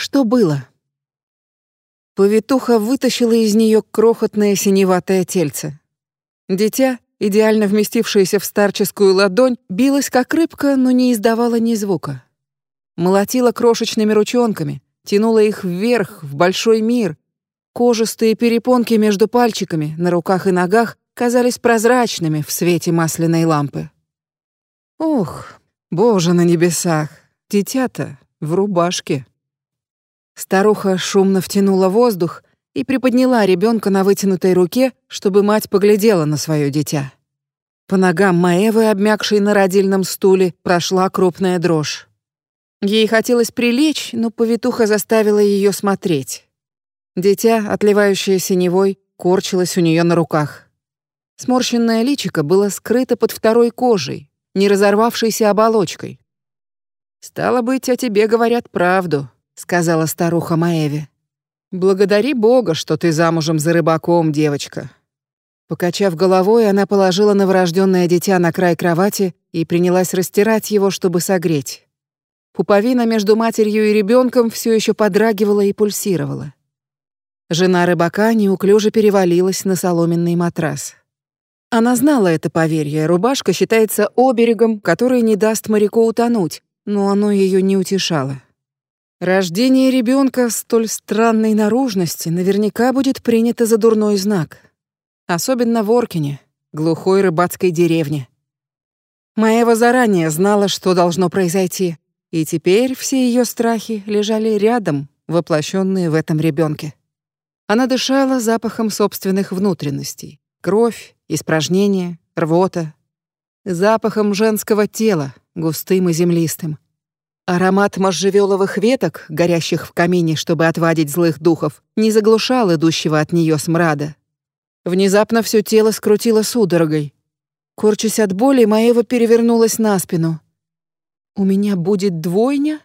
Что было? Повитуха вытащила из нее крохотное синеватое тельце. Дитя, идеально вместившееся в старческую ладонь, билось как рыбка, но не издавало ни звука. Молотила крошечными ручонками, тянула их вверх, в большой мир. Кожистые перепонки между пальчиками, на руках и ногах казались прозрачными в свете масляной лампы. Ох, боже на небесах, дитя-то в рубашке. Старуха шумно втянула воздух и приподняла ребенка на вытянутой руке, чтобы мать поглядела на свое дитя. По ногам Маевы, обмякшей на родильном стуле, прошла крупная дрожь. Ей хотелось прилечь, но повитуха заставила ее смотреть. Дитя, отливающее синевой, корчилось у нее на руках. Сморщенное личико было скрыто под второй кожей, не разорвавшейся оболочкой. «Стало быть, о тебе говорят правду», — сказала старуха Маэве. «Благодари Бога, что ты замужем за рыбаком, девочка». Покачав головой, она положила новорожденное дитя на край кровати и принялась растирать его, чтобы согреть. Пуповина между матерью и ребенком все еще подрагивала и пульсировала. Жена рыбака неуклюже перевалилась на соломенный матрас. Она знала это поверье. Рубашка считается оберегом, который не даст моряку утонуть, но оно ее не утешало. Рождение ребенка столь странной наружности наверняка будет принято за дурной знак. Особенно в Оркине, глухой рыбацкой деревне. Маева заранее знала, что должно произойти, и теперь все ее страхи лежали рядом, воплощенные в этом ребенке. Она дышала запахом собственных внутренностей. Кровь, испражнения, рвота. Запахом женского тела, густым и землистым. Аромат можжевеловых веток, горящих в камине, чтобы отвадить злых духов, не заглушал идущего от нее смрада. Внезапно все тело скрутило судорогой. Корчась от боли, Маева перевернулась на спину. «У меня будет двойня?»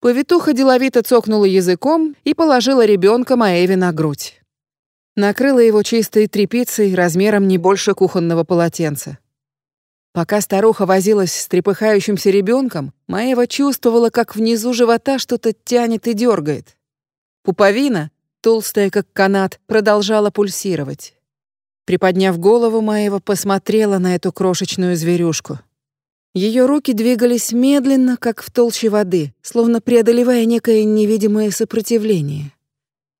Повитуха деловито цокнула языком и положила ребенка Маеве на грудь. Накрыла его чистой тряпицей размером не больше кухонного полотенца. Пока старуха возилась с трепыхающимся ребенком, Маева чувствовала, как внизу живота что-то тянет и дергает. Пуповина, толстая как канат, продолжала пульсировать. Приподняв голову, Маева посмотрела на эту крошечную зверюшку. Ее руки двигались медленно, как в толще воды, словно преодолевая некое невидимое сопротивление.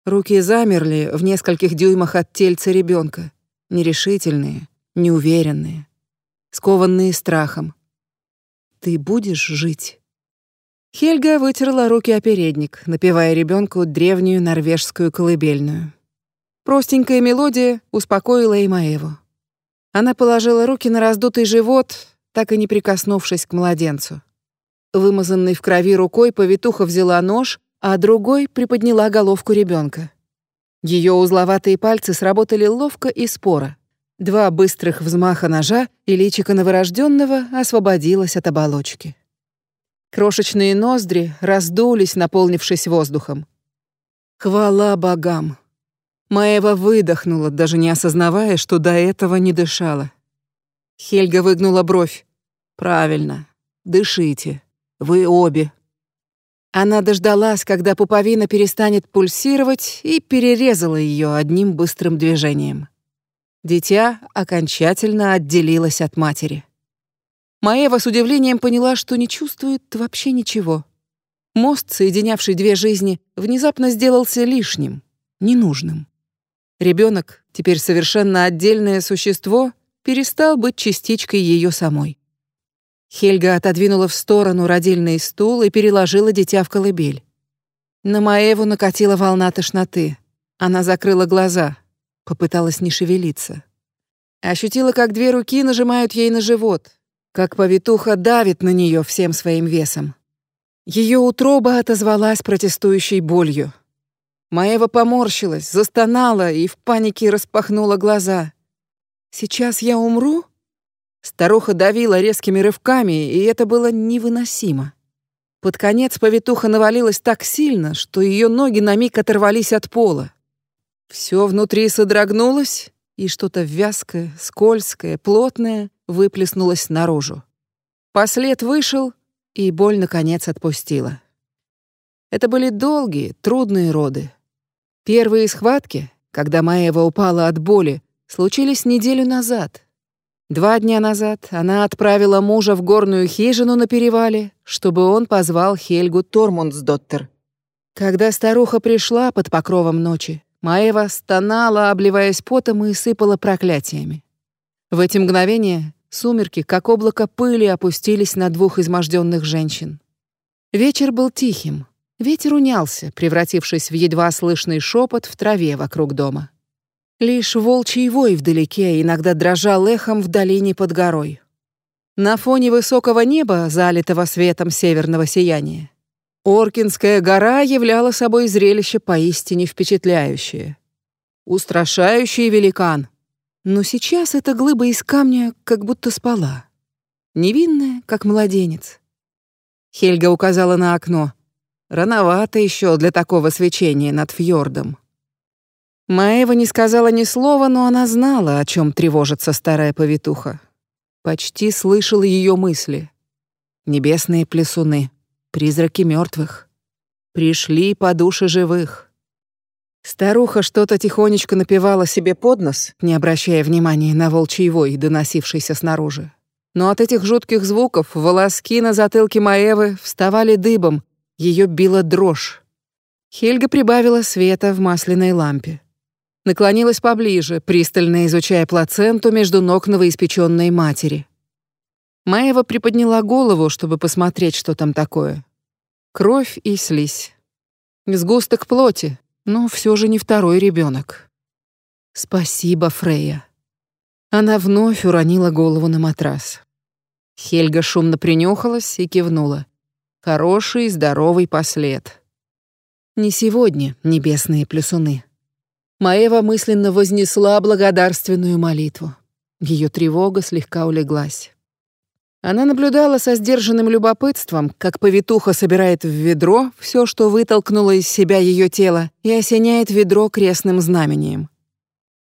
Руки замерли в нескольких дюймах от тельца ребенка, нерешительные, неуверенные, скованные страхом. «Ты будешь жить?» Хельга вытерла руки о передник, напевая ребенку древнюю норвежскую колыбельную. Простенькая мелодия успокоила и Маеву. Она положила руки на раздутый живот, так и не прикоснувшись к младенцу. Вымазанной в крови рукой повитуха взяла нож, а другой приподняла головку ребенка. Ее узловатые пальцы сработали ловко и споро. Два быстрых взмаха ножа, и личико новорожденного освободилось от оболочки. Крошечные ноздри раздулись, наполнившись воздухом. Хвала богам! Маева выдохнула, даже не осознавая, что до этого не дышала. Хельга выгнула бровь. Правильно. Дышите. Вы обе. Она дождалась, когда пуповина перестанет пульсировать, и перерезала ее одним быстрым движением. Дитя окончательно отделилось от матери. Маева с удивлением поняла, что не чувствует вообще ничего. Мост, соединявший две жизни, внезапно сделался лишним, ненужным. Ребенок, теперь совершенно отдельное существо, перестал быть частичкой ее самой. Хельга отодвинула в сторону родильный стул и переложила дитя в колыбель. На Маеву накатила волна тошноты. Она закрыла глаза, попыталась не шевелиться. Ощутила, как две руки нажимают ей на живот, как повитуха давит на нее всем своим весом. Ее утроба отозвалась протестующей болью. Маева поморщилась, застонала и в панике распахнула глаза. «Сейчас я умру?» Старуха давила резкими рывками, и это было невыносимо. Под конец повитуха навалилась так сильно, что ее ноги на миг оторвались от пола. Все внутри содрогнулось, и что-то вязкое, скользкое, плотное выплеснулось наружу. Послед вышел, и боль наконец отпустила. Это были долгие, трудные роды. Первые схватки, когда Маева упала от боли, случились неделю назад. Два дня назад она отправила мужа в горную хижину на перевале, чтобы он позвал Хельгу Тормундсдоттер. Когда старуха пришла под покровом ночи, Маева стонала, обливаясь потом и сыпала проклятиями. В эти мгновения сумерки, как облако пыли, опустились на двух изможденных женщин. Вечер был тихим. Ветер унялся, превратившись в едва слышный шепот в траве вокруг дома. Лишь волчий вой вдалеке иногда дрожал эхом в долине под горой. На фоне высокого неба, залитого светом северного сияния, Оркинская гора являла собой зрелище поистине впечатляющее. Устрашающий великан. Но сейчас эта глыба из камня как будто спала. Невинная, как младенец. Хельга указала на окно. Рановато еще для такого свечения над фьордом. Маева не сказала ни слова, но она знала, о чем тревожится старая повитуха. Почти слышала ее мысли. Небесные плесуны, призраки мертвых. Пришли по душе живых. Старуха что-то тихонечко напевала себе под нос, не обращая внимания на волчий вой, доносившийся снаружи. Но от этих жутких звуков волоски на затылке Маевы вставали дыбом, ее била дрожь. Хельга прибавила света в масляной лампе. Наклонилась поближе, пристально изучая плаценту между ног новоиспеченной матери. Маева приподняла голову, чтобы посмотреть, что там такое. Кровь и слизь. Сгусток плоти, но все же не второй ребенок. Спасибо, Фрея. Она вновь уронила голову на матрас. Хельга шумно принюхалась и кивнула. Хороший, здоровый послед. Не сегодня, небесные плюсуны. Маева мысленно вознесла благодарственную молитву. Ее тревога слегка улеглась. Она наблюдала со сдержанным любопытством, как повитуха собирает в ведро все, что вытолкнуло из себя ее тело, и осеняет ведро крестным знамением.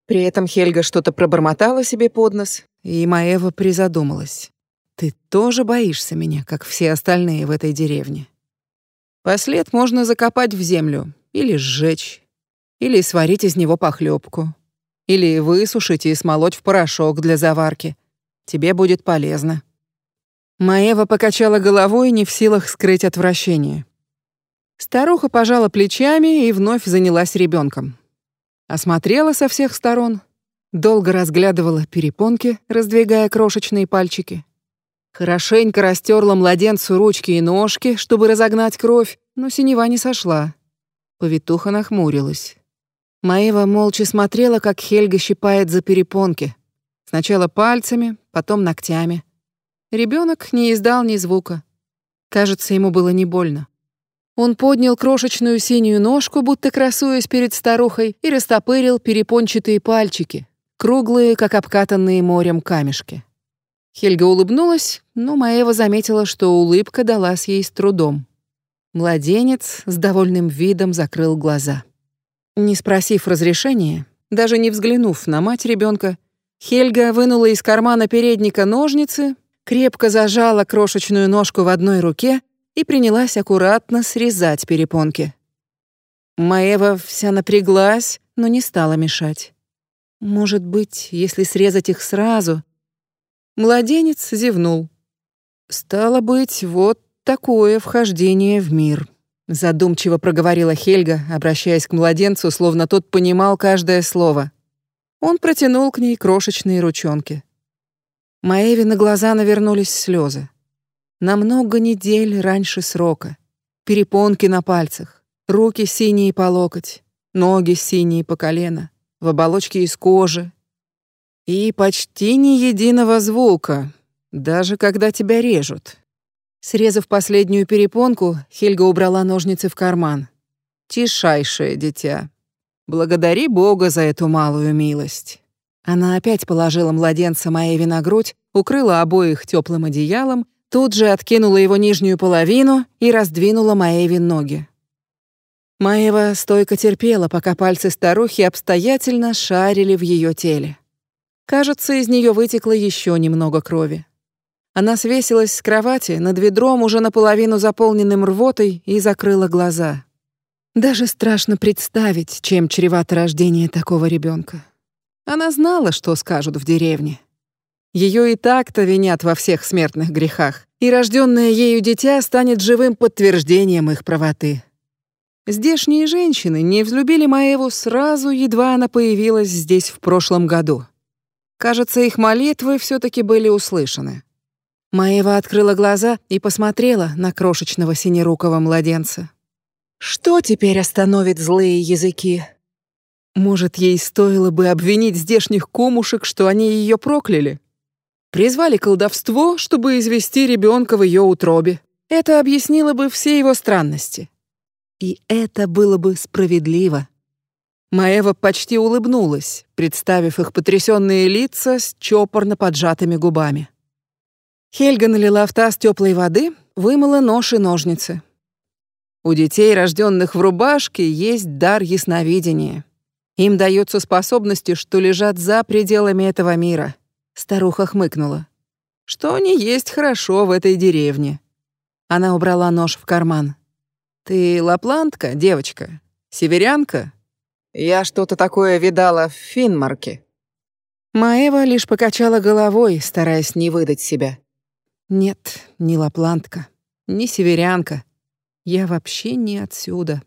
При этом Хельга что-то пробормотала себе под нос, и Маева призадумалась. Ты тоже боишься меня, как все остальные в этой деревне. Послед можно закопать в землю или сжечь, или сварить из него похлебку, или высушить и смолоть в порошок для заварки. Тебе будет полезно. Маева покачала головой, не в силах скрыть отвращение. Старуха пожала плечами и вновь занялась ребенком. Осмотрела со всех сторон, долго разглядывала перепонки, раздвигая крошечные пальчики. Хорошенько растерла младенцу ручки и ножки, чтобы разогнать кровь, но синева не сошла. Повитуха нахмурилась. Маева молча смотрела, как Хельга щипает за перепонки. Сначала пальцами, потом ногтями. Ребенок не издал ни звука. Кажется, ему было не больно. Он поднял крошечную синюю ножку, будто красуясь перед старухой, и растопырил перепончатые пальчики, круглые, как обкатанные морем камешки. Хельга улыбнулась, но Маева заметила, что улыбка далась ей с трудом. Младенец с довольным видом закрыл глаза. Не спросив разрешения, даже не взглянув на мать ребенка, Хельга вынула из кармана передника ножницы, крепко зажала крошечную ножку в одной руке и принялась аккуратно срезать перепонки. Маева вся напряглась, но не стала мешать. Может быть, если срезать их сразу, Младенец зевнул. «Стало быть, вот такое вхождение в мир», — задумчиво проговорила Хельга, обращаясь к младенцу, словно тот понимал каждое слово. Он протянул к ней крошечные ручонки. Маэви на глаза навернулись слезы. На много недель раньше срока. Перепонки на пальцах, руки синие по локоть, ноги синие по колено, в оболочке из кожи, и почти ни единого звука, даже когда тебя режут. Срезав последнюю перепонку, Хельга убрала ножницы в карман. «Тишайшее дитя. Благодари Бога за эту малую милость». Она опять положила младенца Маэви на грудь, укрыла обоих теплым одеялом, тут же откинула его нижнюю половину и раздвинула Маэви ноги. Маева стойко терпела, пока пальцы старухи обстоятельно шарили в ее теле. Кажется, из нее вытекло еще немного крови. Она свесилась с кровати над ведром, уже наполовину заполненным рвотой, и закрыла глаза. Даже страшно представить, чем чревато рождение такого ребенка. Она знала, что скажут в деревне. Ее и так-то винят во всех смертных грехах, и рожденное ею дитя станет живым подтверждением их правоты. Здешние женщины не взлюбили Маеву сразу, едва она появилась здесь в прошлом году. Кажется, их молитвы все таки были услышаны. Маева открыла глаза и посмотрела на крошечного синерукого младенца. Что теперь остановит злые языки? Может, ей стоило бы обвинить здешних кумушек, что они ее прокляли? Призвали колдовство, чтобы извести ребенка в ее утробе. Это объяснило бы все его странности. И это было бы справедливо. Маева почти улыбнулась, представив их потрясенные лица с чопорно поджатыми губами. Хельга налила в таз теплой воды, вымыла нож и ножницы. У детей, рожденных в рубашке, есть дар ясновидения. Им даются способности, что лежат за пределами этого мира. Старуха хмыкнула. Что не есть хорошо в этой деревне. Она убрала нож в карман. Ты лаплантка, девочка? Северянка? Я что-то такое видала в Финмарке. Маева лишь покачала головой, стараясь не выдать себя. Нет, не лаплантка, не северянка. Я вообще не отсюда.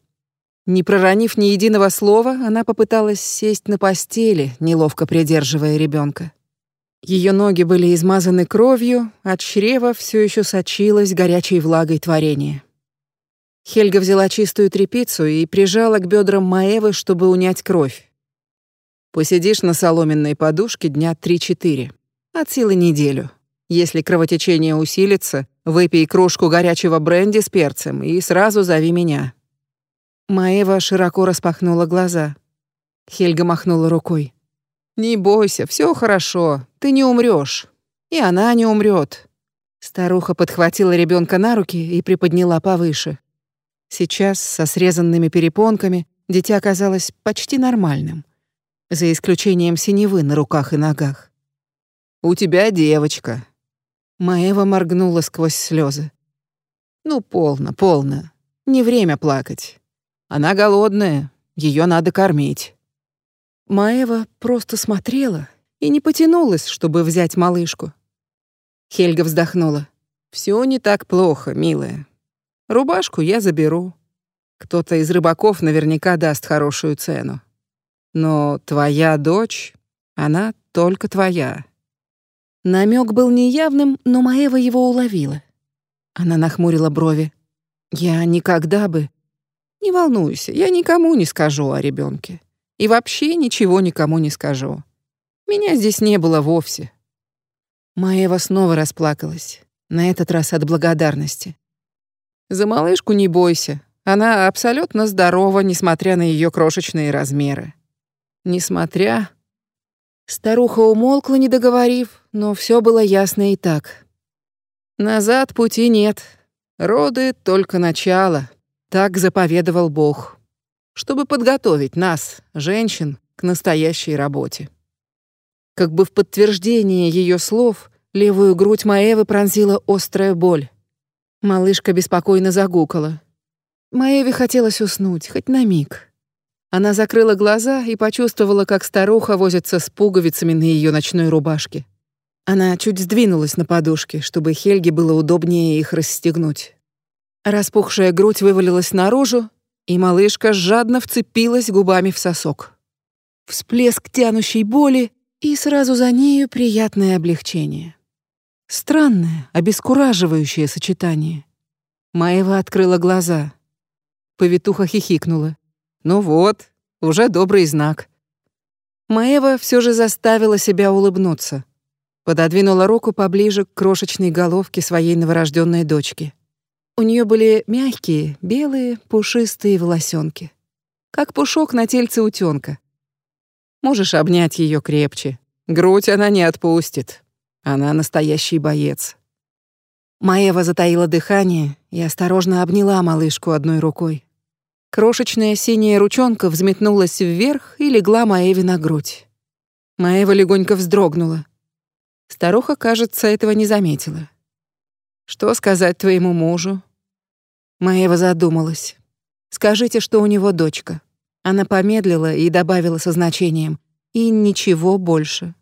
Не проронив ни единого слова, она попыталась сесть на постели, неловко придерживая ребенка. Ее ноги были измазаны кровью, от чрева все еще сочилась горячей влагой творения. Хельга взяла чистую тряпицу и прижала к бедрам Маевы, чтобы унять кровь. Посидишь на соломенной подушке дня три-четыре, от силы неделю. Если кровотечение усилится, выпей кружку горячего бренди с перцем и сразу зови меня». Маева широко распахнула глаза. Хельга махнула рукой. «Не бойся, все хорошо, ты не умрешь, И она не умрет. Старуха подхватила ребенка на руки и приподняла повыше. Сейчас, со срезанными перепонками, дитя казалось почти нормальным, за исключением синевы на руках и ногах. «У тебя девочка», Маева моргнула сквозь слезы. «Ну, полно, полно. Не время плакать. Она голодная, ее надо кормить». Маева просто смотрела и не потянулась, чтобы взять малышку. Хельга вздохнула. Все не так плохо, милая. Рубашку я заберу. Кто-то из рыбаков наверняка даст хорошую цену. Но твоя дочь, она только твоя. Намек был неявным, но Маева его уловила. Она нахмурила брови. «Я никогда бы...» «Не волнуйся, я никому не скажу о ребенке. И вообще ничего никому не скажу. Меня здесь не было вовсе». Маева снова расплакалась, на этот раз от благодарности. «За малышку не бойся. Она абсолютно здорова, несмотря на ее крошечные размеры. Несмотря...» Старуха умолкла, не договорив, но все было ясно и так. Назад пути нет. Роды — только начало. Так заповедовал Бог. Чтобы подготовить нас, женщин, к настоящей работе. Как бы в подтверждение ее слов, левую грудь Маевы пронзила острая боль. Малышка беспокойно загукала. Маеве хотелось уснуть, хоть на миг. Она закрыла глаза и почувствовала, как старуха возится с пуговицами на ее ночной рубашке. Она чуть сдвинулась на подушке, чтобы Хельге было удобнее их расстегнуть. Распухшая грудь вывалилась наружу, и малышка жадно вцепилась губами в сосок. Всплеск тянущей боли, и сразу за нею приятное облегчение. Странное, обескураживающее сочетание. Маева открыла глаза. Повитуха хихикнула. Ну вот, уже добрый знак. Маева все же заставила себя улыбнуться. Пододвинула руку поближе к крошечной головке своей новорожденной дочки. У нее были мягкие, белые, пушистые волосенки, как пушок на тельце утенка. Можешь обнять ее крепче. Грудь она не отпустит. Она настоящий боец. Маева затаила дыхание и осторожно обняла малышку одной рукой. Крошечная синяя ручонка взметнулась вверх и легла Маеве на грудь. Маева легонько вздрогнула. Старуха, кажется, этого не заметила. Что сказать твоему мужу? Маева задумалась. Скажите, что у него дочка. Она помедлила и добавила со значением: и ничего больше.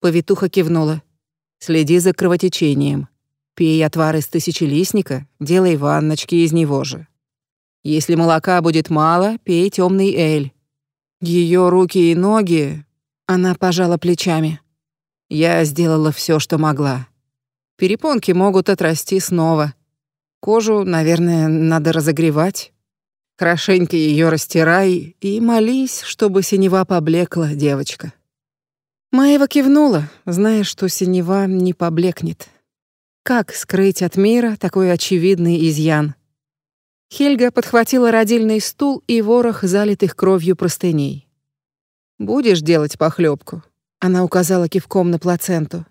Повитуха кивнула. Следи за кровотечением. Пей отвар из тысячелистника, делай ванночки из него же. Если молока будет мало, пей темный эль. Ее руки и ноги... Она пожала плечами. Я сделала все, что могла. Перепонки могут отрасти снова. Кожу, наверное, надо разогревать. Хорошенько ее растирай и молись, чтобы синева поблекла, девочка. Маева кивнула, зная, что синева не поблекнет. Как скрыть от мира такой очевидный изъян? Хельга подхватила родильный стул и ворох залитых кровью простыней. «Будешь делать похлебку? Она указала кивком на плаценту.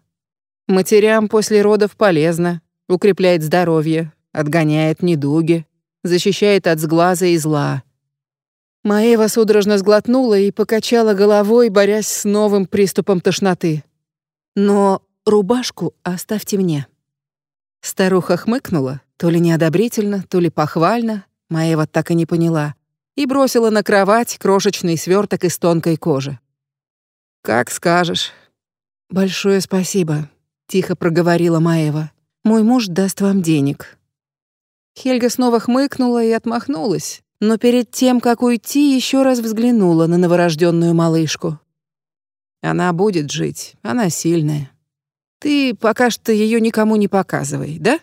«Матерям после родов полезно, укрепляет здоровье, отгоняет недуги, защищает от сглаза и зла». Маева судорожно сглотнула и покачала головой, борясь с новым приступом тошноты. «Но рубашку оставьте мне». Старуха хмыкнула, то ли неодобрительно, то ли похвально, Маева так и не поняла, и бросила на кровать крошечный сверток из тонкой кожи. «Как скажешь». «Большое спасибо», — тихо проговорила Маева. «Мой муж даст вам денег». Хельга снова хмыкнула и отмахнулась, но перед тем, как уйти, еще раз взглянула на новорожденную малышку. «Она будет жить, она сильная. Ты пока что ее никому не показывай, да?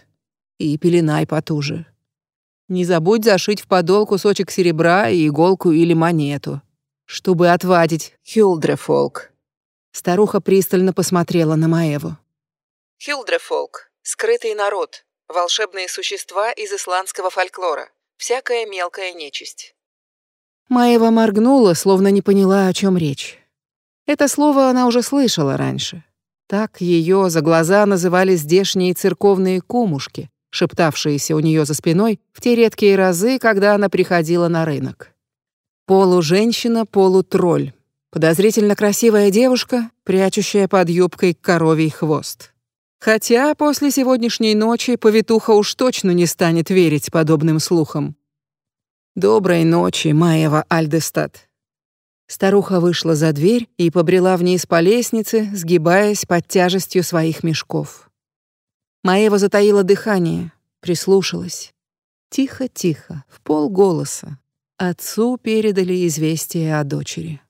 И пеленай потуже. Не забудь зашить в подол кусочек серебра и иголку или монету, чтобы отвадить Хюлдрефолк». Старуха пристально посмотрела на Маеву. Хюлдрефолк — скрытый народ, волшебные существа из исландского фольклора, всякая мелкая нечисть. Маева моргнула, словно не поняла, о чем речь. Это слово она уже слышала раньше. Так ее за глаза называли здешние церковные кумушки, шептавшиеся у нее за спиной в те редкие разы, когда она приходила на рынок. Полуженщина, полутролль. Подозрительно красивая девушка, прячущая под юбкой коровий хвост. Хотя после сегодняшней ночи повитуха уж точно не станет верить подобным слухам. «Доброй ночи, Маева Альдестад», Старуха вышла за дверь и побрела вниз по лестнице, сгибаясь под тяжестью своих мешков. Маева затаила дыхание, прислушалась. Тихо-тихо, в полголоса. Отцу передали известие о дочери.